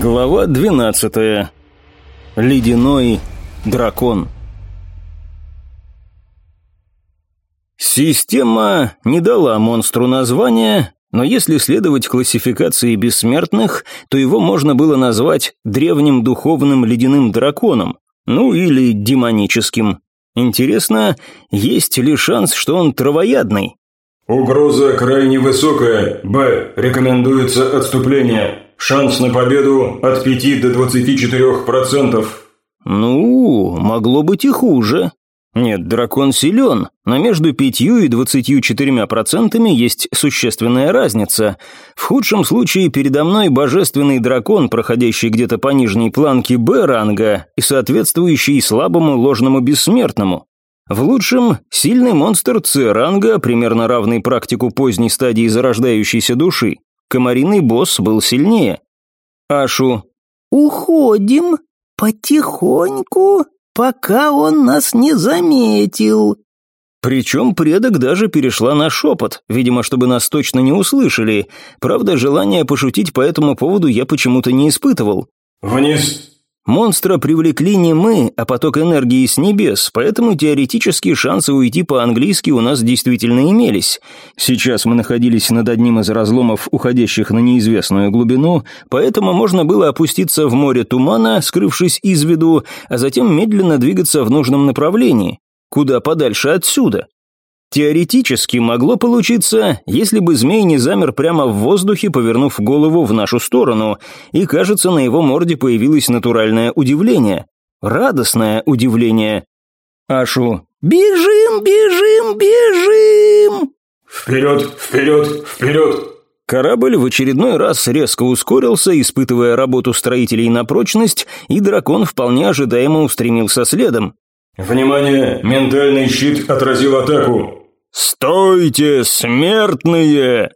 Глава 12. Ледяной дракон. Система не дала монстру названия, но если следовать классификации бессмертных, то его можно было назвать древним духовным ледяным драконом, ну или демоническим. Интересно, есть ли шанс, что он травоядный? Угроза крайне высокая. Б. Рекомендуется отступление. Шанс на победу от 5 до 24%. Ну, могло быть и хуже. Нет, дракон силен, но между 5 и 24 процентами есть существенная разница. В худшем случае передо мной божественный дракон, проходящий где-то по нижней планке Б-ранга и соответствующий слабому ложному бессмертному. В лучшем – сильный монстр С-ранга, примерно равный практику поздней стадии зарождающейся души. Комариный босс был сильнее. Ашу. «Уходим потихоньку, пока он нас не заметил». Причем предок даже перешла на шепот, видимо, чтобы нас точно не услышали. Правда, желания пошутить по этому поводу я почему-то не испытывал. Вниз Монстра привлекли не мы, а поток энергии с небес, поэтому теоретически шансы уйти по-английски у нас действительно имелись. Сейчас мы находились над одним из разломов, уходящих на неизвестную глубину, поэтому можно было опуститься в море тумана, скрывшись из виду, а затем медленно двигаться в нужном направлении, куда подальше отсюда. Теоретически могло получиться, если бы змей не замер прямо в воздухе, повернув голову в нашу сторону, и, кажется, на его морде появилось натуральное удивление. Радостное удивление. Ашу «Бежим, бежим, бежим!» Вперед, вперед, вперед! Корабль в очередной раз резко ускорился, испытывая работу строителей на прочность, и дракон вполне ожидаемо устремился следом. Внимание! Ментальный щит отразил атаку. «Стойте, смертные!»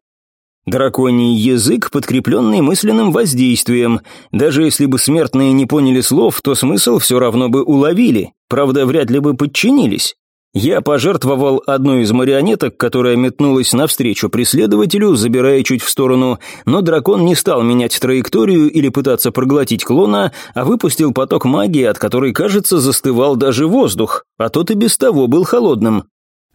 Драконий язык, подкрепленный мысленным воздействием. Даже если бы смертные не поняли слов, то смысл все равно бы уловили. Правда, вряд ли бы подчинились. Я пожертвовал одной из марионеток, которая метнулась навстречу преследователю, забирая чуть в сторону, но дракон не стал менять траекторию или пытаться проглотить клона, а выпустил поток магии, от которой, кажется, застывал даже воздух, а тот и без того был холодным.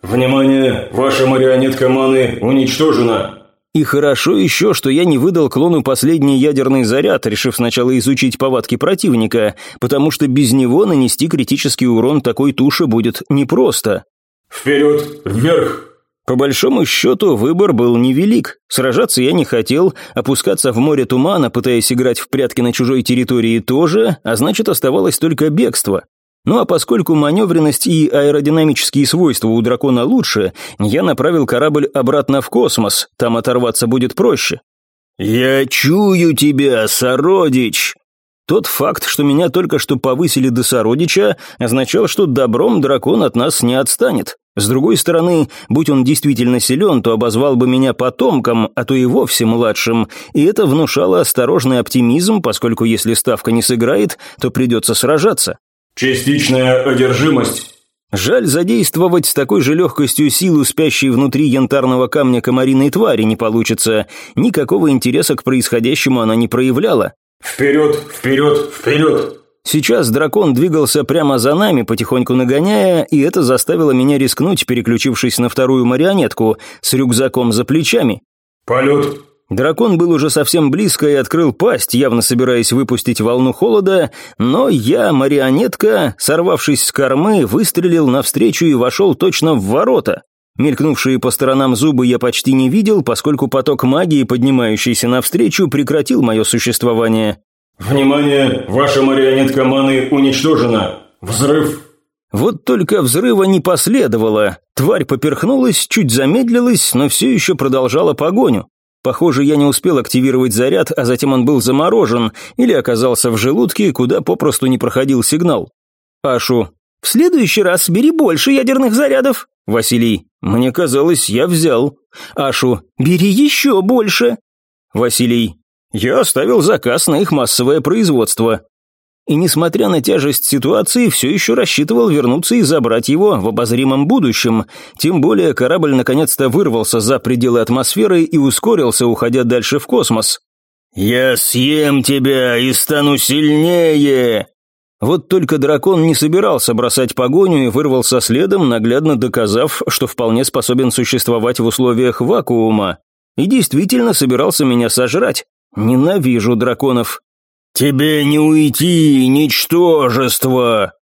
«Внимание! Ваша марионетка маны уничтожена!» И хорошо еще, что я не выдал клону последний ядерный заряд, решив сначала изучить повадки противника, потому что без него нанести критический урон такой туше будет непросто. «Вперед! Вверх!» По большому счету, выбор был невелик. Сражаться я не хотел, опускаться в море тумана, пытаясь играть в прятки на чужой территории тоже, а значит оставалось только бегство. Ну а поскольку маневренность и аэродинамические свойства у дракона лучше, я направил корабль обратно в космос, там оторваться будет проще. «Я чую тебя, сородич!» Тот факт, что меня только что повысили до сородича, означал, что добром дракон от нас не отстанет. С другой стороны, будь он действительно силен, то обозвал бы меня потомком, а то и вовсе младшим, и это внушало осторожный оптимизм, поскольку если ставка не сыграет, то придется сражаться. Частичная одержимость. Жаль задействовать с такой же легкостью силу спящей внутри янтарного камня комариной твари не получится. Никакого интереса к происходящему она не проявляла. Вперед, вперед, вперед! Сейчас дракон двигался прямо за нами, потихоньку нагоняя, и это заставило меня рискнуть, переключившись на вторую марионетку с рюкзаком за плечами. Полет, Дракон был уже совсем близко и открыл пасть, явно собираясь выпустить волну холода, но я, марионетка, сорвавшись с кормы, выстрелил навстречу и вошел точно в ворота. Мелькнувшие по сторонам зубы я почти не видел, поскольку поток магии, поднимающийся навстречу, прекратил мое существование. «Внимание! Ваша марионетка маны уничтожена! Взрыв!» Вот только взрыва не последовало. Тварь поперхнулась, чуть замедлилась, но все еще продолжала погоню. Похоже, я не успел активировать заряд, а затем он был заморожен или оказался в желудке, куда попросту не проходил сигнал. Ашу. «В следующий раз бери больше ядерных зарядов». Василий. «Мне казалось, я взял». Ашу. «Бери еще больше». Василий. «Я оставил заказ на их массовое производство и, несмотря на тяжесть ситуации, все еще рассчитывал вернуться и забрать его в обозримом будущем. Тем более корабль наконец-то вырвался за пределы атмосферы и ускорился, уходя дальше в космос. «Я съем тебя и стану сильнее!» Вот только дракон не собирался бросать погоню и вырвался следом, наглядно доказав, что вполне способен существовать в условиях вакуума. И действительно собирался меня сожрать. Ненавижу драконов. «Тебе не уйти, ничтожество!»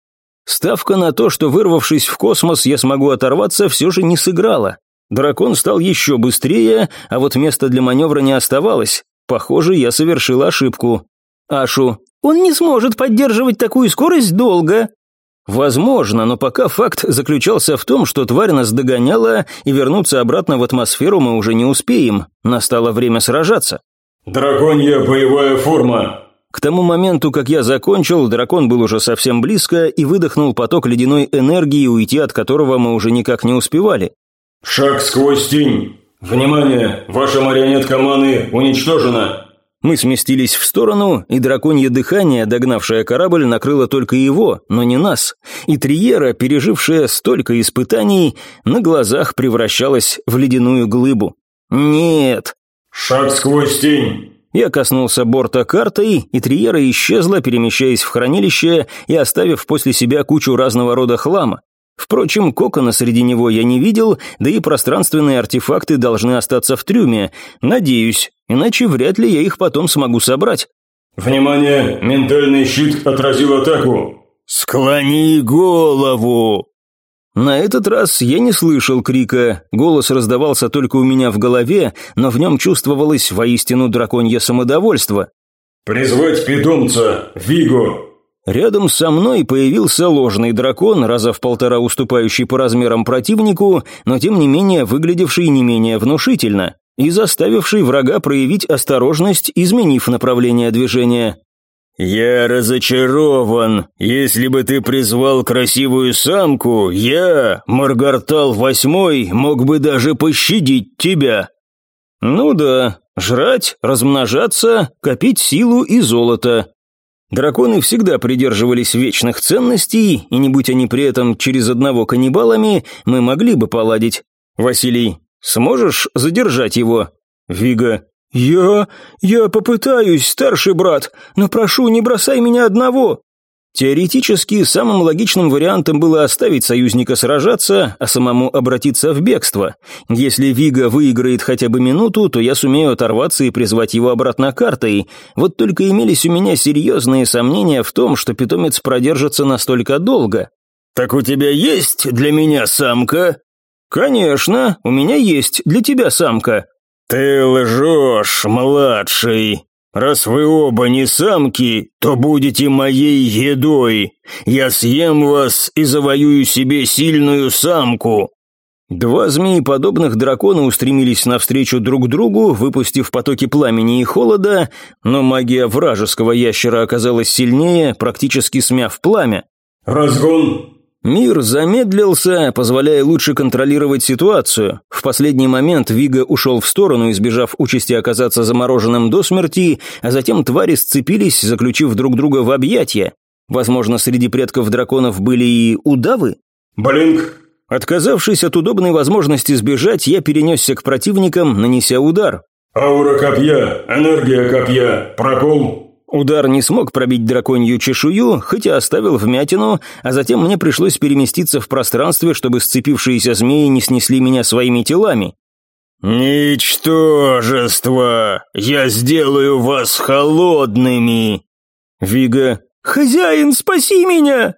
Ставка на то, что вырвавшись в космос, я смогу оторваться, все же не сыграла. Дракон стал еще быстрее, а вот места для маневра не оставалось. Похоже, я совершил ошибку. Ашу, он не сможет поддерживать такую скорость долго. Возможно, но пока факт заключался в том, что тварь нас догоняла, и вернуться обратно в атмосферу мы уже не успеем. Настало время сражаться. «Драконья боевая форма!» К тому моменту, как я закончил, дракон был уже совсем близко и выдохнул поток ледяной энергии, уйти от которого мы уже никак не успевали. «Шаг сквозь тень! Внимание! Ваша марионетка маны уничтожена!» Мы сместились в сторону, и драконье дыхание, догнавшее корабль, накрыло только его, но не нас. И Триера, пережившая столько испытаний, на глазах превращалась в ледяную глыбу. «Нет!» «Шаг сквозь тень!» Я коснулся борта картой, и Триера исчезла, перемещаясь в хранилище и оставив после себя кучу разного рода хлама. Впрочем, кокона среди него я не видел, да и пространственные артефакты должны остаться в трюме. Надеюсь, иначе вряд ли я их потом смогу собрать. «Внимание! Ментальный щит отразил атаку!» «Склони голову!» На этот раз я не слышал крика, голос раздавался только у меня в голове, но в нем чувствовалось воистину драконье самодовольство. «Призвать питомца! Виго!» Рядом со мной появился ложный дракон, раза в полтора уступающий по размерам противнику, но тем не менее выглядевший не менее внушительно и заставивший врага проявить осторожность, изменив направление движения. «Я разочарован. Если бы ты призвал красивую самку, я, Маргартал Восьмой, мог бы даже пощадить тебя». «Ну да, жрать, размножаться, копить силу и золото. Драконы всегда придерживались вечных ценностей, и не будь они при этом через одного каннибалами, мы могли бы поладить. Василий, сможешь задержать его? Вига. Я... я попытаюсь, старший брат, но прошу, не бросай меня одного. Теоретически, самым логичным вариантом было оставить союзника сражаться, а самому обратиться в бегство. Если Вига выиграет хотя бы минуту, то я сумею оторваться и призвать его обратно картой. Вот только имелись у меня серьезные сомнения в том, что питомец продержится настолько долго. «Так у тебя есть для меня самка?» «Конечно, у меня есть для тебя самка». «Ты лжешь, младший», Раз вы оба не самки, то будете моей едой. Я съем вас и завоюю себе сильную самку». Два змеи-подобных дракона устремились навстречу друг другу, выпустив потоки пламени и холода, но магия вражеского ящера оказалась сильнее, практически смяв пламя. «Разгон!» Мир замедлился, позволяя лучше контролировать ситуацию. В последний момент Вига ушел в сторону, избежав участи оказаться замороженным до смерти, а затем твари сцепились, заключив друг друга в объятия. Возможно, среди предков драконов были и удавы? «Блинк!» Отказавшись от удобной возможности сбежать, я перенесся к противникам, нанеся удар. «Аура копья, энергия копья, прокол, Удар не смог пробить драконью чешую, хотя оставил вмятину, а затем мне пришлось переместиться в пространстве, чтобы сцепившиеся змеи не снесли меня своими телами. «Ничтожество! Я сделаю вас холодными!» Вига «Хозяин, спаси меня!»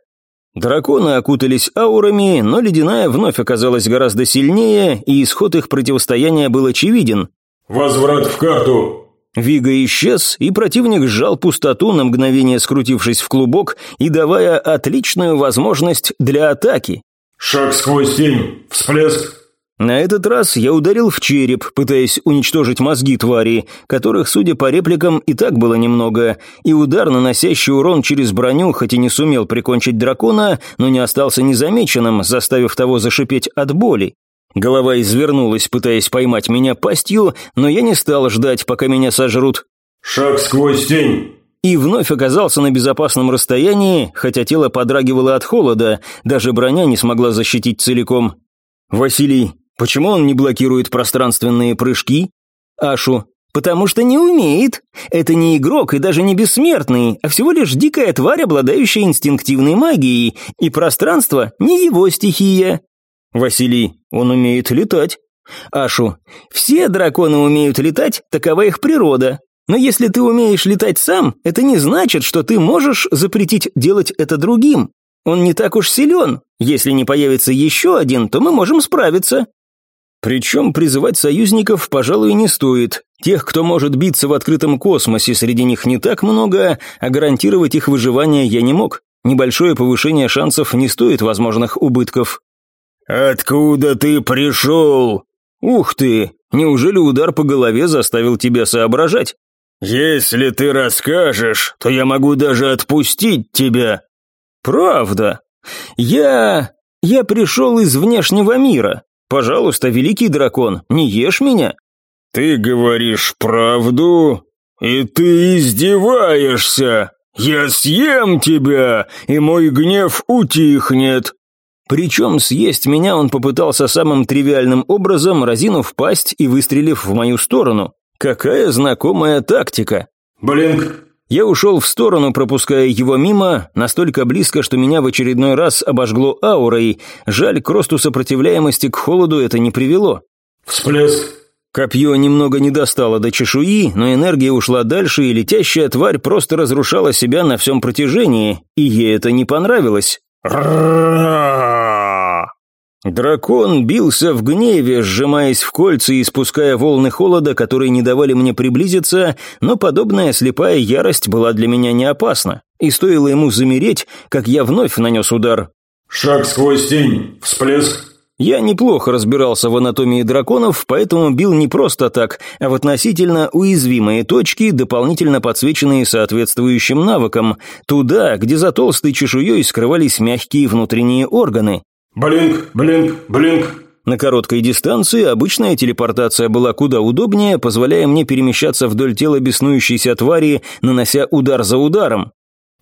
Драконы окутались аурами, но ледяная вновь оказалась гораздо сильнее, и исход их противостояния был очевиден. «Возврат в карту! Вига исчез, и противник сжал пустоту, на мгновение скрутившись в клубок и давая отличную возможность для атаки. «Шаг сквозь тень! Всплеск!» На этот раз я ударил в череп, пытаясь уничтожить мозги твари, которых, судя по репликам, и так было немного, и удар, наносящий урон через броню, хоть и не сумел прикончить дракона, но не остался незамеченным, заставив того зашипеть от боли. Голова извернулась, пытаясь поймать меня пастью, но я не стал ждать, пока меня сожрут. «Шаг сквозь тень!» И вновь оказался на безопасном расстоянии, хотя тело подрагивало от холода, даже броня не смогла защитить целиком. «Василий, почему он не блокирует пространственные прыжки?» «Ашу, Потому что не умеет. Это не игрок и даже не бессмертный, а всего лишь дикая тварь, обладающая инстинктивной магией, и пространство не его стихия. Василий, он умеет летать. Ашу, все драконы умеют летать, такова их природа. Но если ты умеешь летать сам, это не значит, что ты можешь запретить делать это другим. Он не так уж силен. Если не появится еще один, то мы можем справиться. Причем призывать союзников, пожалуй, не стоит. Тех, кто может биться в открытом космосе, среди них не так много, а гарантировать их выживание я не мог. Небольшое повышение шансов не стоит возможных убытков. «Откуда ты пришел?» «Ух ты! Неужели удар по голове заставил тебя соображать?» «Если ты расскажешь, то я могу даже отпустить тебя». «Правда? Я... я пришел из внешнего мира. Пожалуйста, великий дракон, не ешь меня». «Ты говоришь правду? И ты издеваешься? Я съем тебя, и мой гнев утихнет». Причем съесть меня он попытался самым тривиальным образом, разинув пасть и выстрелив в мою сторону. Какая знакомая тактика. «Блинк!» Я ушел в сторону, пропуская его мимо, настолько близко, что меня в очередной раз обожгло аурой. Жаль, к росту сопротивляемости к холоду это не привело. «Всплеск!» Копье немного не достало до чешуи, но энергия ушла дальше, и летящая тварь просто разрушала себя на всем протяжении, и ей это не понравилось. Дракон бился в гневе, сжимаясь в кольца и испуская волны холода, которые не давали мне приблизиться, но подобная слепая ярость была для меня не опасна. И стоило ему замереть, как я вновь нанес удар. «Шаг сквозь тень! Всплеск!» Я неплохо разбирался в анатомии драконов, поэтому бил не просто так, а в относительно уязвимые точки, дополнительно подсвеченные соответствующим навыком, туда, где за толстой чешуей скрывались мягкие внутренние органы. Блинк, блинк, блинк. На короткой дистанции обычная телепортация была куда удобнее, позволяя мне перемещаться вдоль тела беснующейся твари, нанося удар за ударом.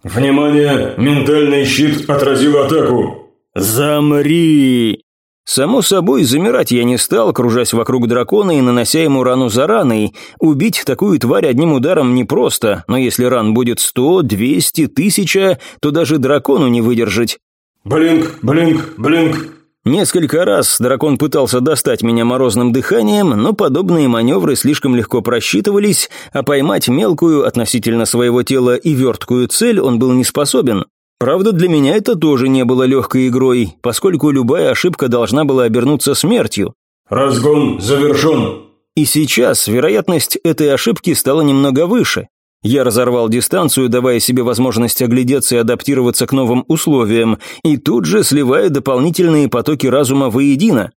«Внимание! Ментальный щит отразил атаку!» «Замри!» Само собой, замирать я не стал, кружась вокруг дракона и нанося ему рану за раной. Убить такую тварь одним ударом непросто, но если ран будет сто, двести, тысяча, то даже дракону не выдержать. «Блинк, блинк, блинк!» Несколько раз дракон пытался достать меня морозным дыханием, но подобные маневры слишком легко просчитывались, а поймать мелкую относительно своего тела и верткую цель он был не способен. Правда, для меня это тоже не было легкой игрой, поскольку любая ошибка должна была обернуться смертью. «Разгон завершен!» И сейчас вероятность этой ошибки стала немного выше. Я разорвал дистанцию, давая себе возможность оглядеться и адаптироваться к новым условиям, и тут же сливая дополнительные потоки разума воедино.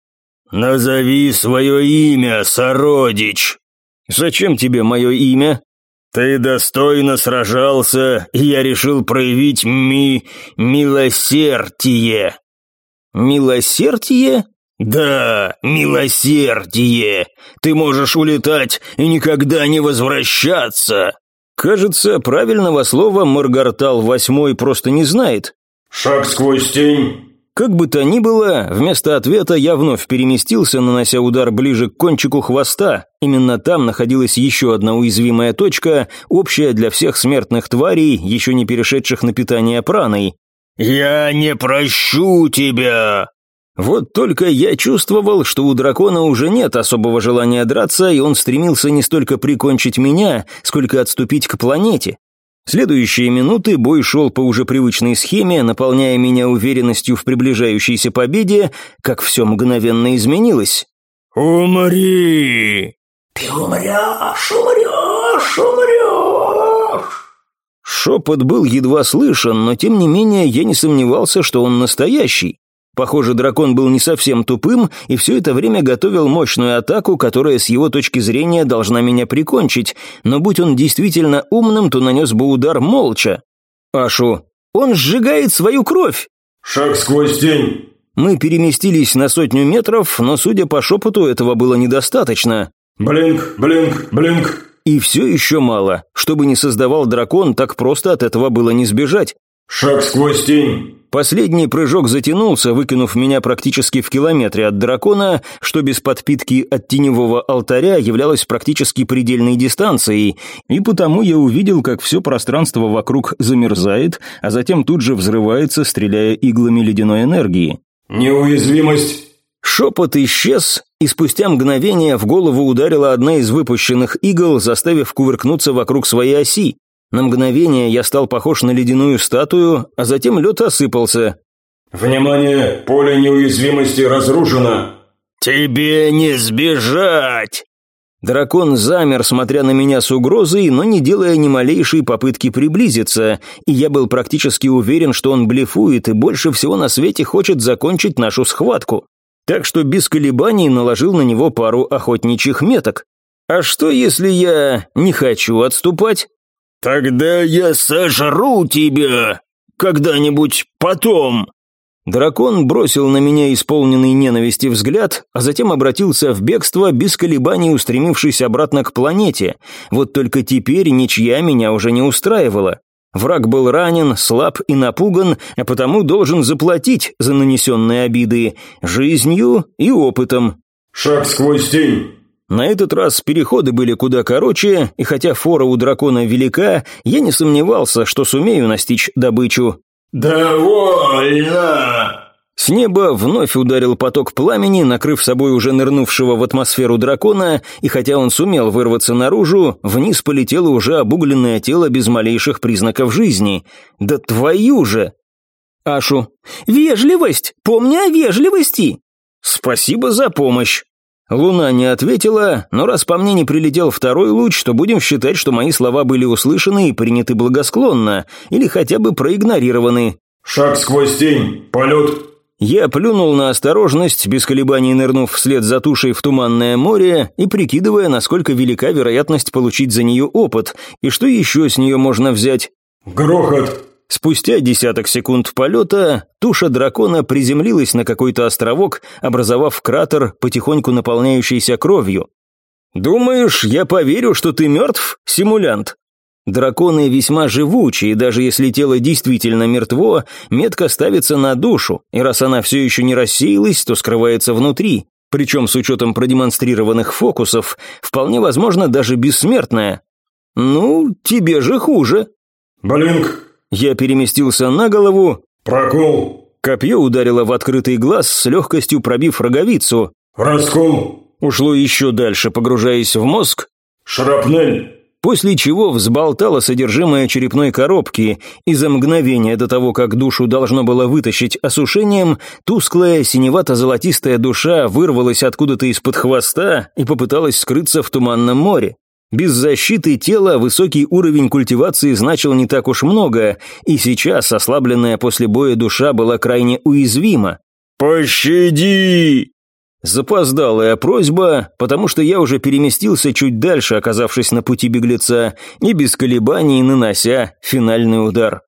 «Назови свое имя, сородич!» «Зачем тебе мое имя?» «Ты достойно сражался, и я решил проявить ми... милосердие». «Милосердие?» «Да, милосердие! Ты можешь улетать и никогда не возвращаться!» Кажется, правильного слова Маргартал Восьмой просто не знает. «Шаг сквозь тень!» Как бы то ни было, вместо ответа я вновь переместился, нанося удар ближе к кончику хвоста. Именно там находилась еще одна уязвимая точка, общая для всех смертных тварей, еще не перешедших на питание праной. «Я не прощу тебя!» Вот только я чувствовал, что у дракона уже нет особого желания драться, и он стремился не столько прикончить меня, сколько отступить к планете. Следующие минуты бой шел по уже привычной схеме, наполняя меня уверенностью в приближающейся победе, как все мгновенно изменилось. «Умри!» «Ты умрешь, умрешь, умрешь!» Шепот был едва слышен, но тем не менее я не сомневался, что он настоящий. Похоже, дракон был не совсем тупым и все это время готовил мощную атаку, которая с его точки зрения должна меня прикончить, но будь он действительно умным, то нанес бы удар молча. Ашу, он сжигает свою кровь! «Шаг сквозь тень!» Мы переместились на сотню метров, но, судя по шепоту, этого было недостаточно. «Блинк, блинк, блинк!» И все еще мало. Что бы ни создавал дракон, так просто от этого было не сбежать. «Шаг сквозь тень!» Последний прыжок затянулся, выкинув меня практически в километре от дракона, что без подпитки от теневого алтаря являлось практически предельной дистанцией, и потому я увидел, как все пространство вокруг замерзает, а затем тут же взрывается, стреляя иглами ледяной энергии. «Неуязвимость!» Шепот исчез, и спустя мгновение в голову ударила одна из выпущенных игл, заставив кувыркнуться вокруг своей оси. На мгновение я стал похож на ледяную статую, а затем лед осыпался. «Внимание! Поле неуязвимости разрушено!» «Тебе не сбежать!» Дракон замер, смотря на меня с угрозой, но не делая ни малейшей попытки приблизиться, и я был практически уверен, что он блефует и больше всего на свете хочет закончить нашу схватку. Так что без колебаний наложил на него пару охотничьих меток. А что, если я не хочу отступать? «Тогда я сожру тебя когда-нибудь потом!» Дракон бросил на меня исполненный ненависти взгляд, а затем обратился в бегство, без колебаний устремившись обратно к планете. Вот только теперь ничья меня уже не устраивала. Враг был ранен, слаб и напуган, а потому должен заплатить за нанесенные обиды жизнью и опытом. «Шаг сквозь тень!» На этот раз переходы были куда короче, и хотя фора у дракона велика, я не сомневался, что сумею настичь добычу. «Довольно!» С неба вновь ударил поток пламени, накрыв собой уже нырнувшего в атмосферу дракона, и хотя он сумел вырваться наружу, вниз полетело уже обугленное тело без малейших признаков жизни. «Да твою же!» «Ашу, вежливость! Помни о вежливости!» «Спасибо за помощь!» Луна не ответила, но раз по мне не прилетел второй луч, то будем считать, что мои слова были услышаны и приняты благосклонно, или хотя бы проигнорированы. «Шаг сквозь тень, полет!» Я плюнул на осторожность, без колебаний нырнув вслед за тушей в туманное море и прикидывая, насколько велика вероятность получить за нее опыт, и что еще с нее можно взять. «Грохот!» Спустя десяток секунд полета туша дракона приземлилась на какой-то островок, образовав кратер, потихоньку наполняющийся кровью. «Думаешь, я поверю, что ты мертв, симулянт?» Драконы весьма живучие, и даже если тело действительно мертво, метка ставится на душу, и раз она все еще не рассеялась, то скрывается внутри. Причем с учетом продемонстрированных фокусов, вполне возможно даже бессмертная. «Ну, тебе же хуже». «Блинк, я переместился на голову. «Прокол!» Копье ударило в открытый глаз, с легкостью пробив роговицу. «Раскол!» Ушло еще дальше, погружаясь в мозг. «Шрапнель!» После чего взболтало содержимое черепной коробки, и за мгновение до того, как душу должно было вытащить осушением, тусклая синевато-золотистая душа вырвалась откуда-то из-под хвоста и попыталась скрыться в туманном море. Без защиты тела высокий уровень культивации значил не так уж много, и сейчас ослабленная после боя душа была крайне уязвима. «Пощади!» Запоздалая просьба, потому что я уже переместился чуть дальше, оказавшись на пути беглеца, и без колебаний нанося финальный удар.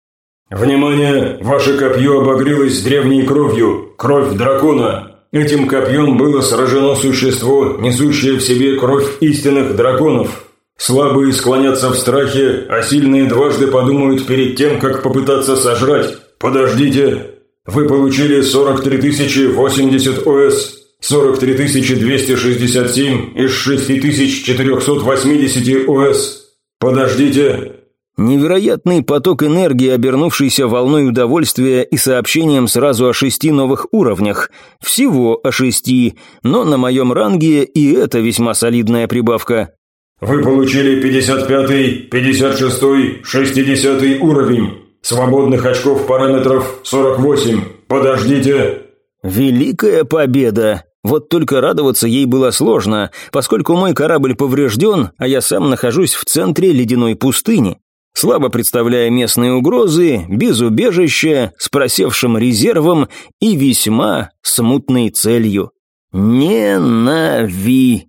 «Внимание! Ваше копье обогрелось древней кровью, кровь дракона. Этим копьем было сражено существо, несущее в себе кровь истинных драконов. Слабые склонятся в страхе, а сильные дважды подумают перед тем, как попытаться сожрать. Подождите. Вы получили 43 080 ОС, 43 267 из 6480 ОС. Подождите. Невероятный поток энергии, обернувшийся волной удовольствия и сообщением сразу о шести новых уровнях. Всего о шести, но на моем ранге и это весьма солидная прибавка. Вы получили 55, 56, 60 уровень. Свободных очков параметров 48. Подождите. Великая победа. Вот только радоваться ей было сложно, поскольку мой корабль поврежден, а я сам нахожусь в центре ледяной пустыни. Слабо представляя местные угрозы, без убежища, с просевшим резервом и весьма смутной целью. Ненавижу.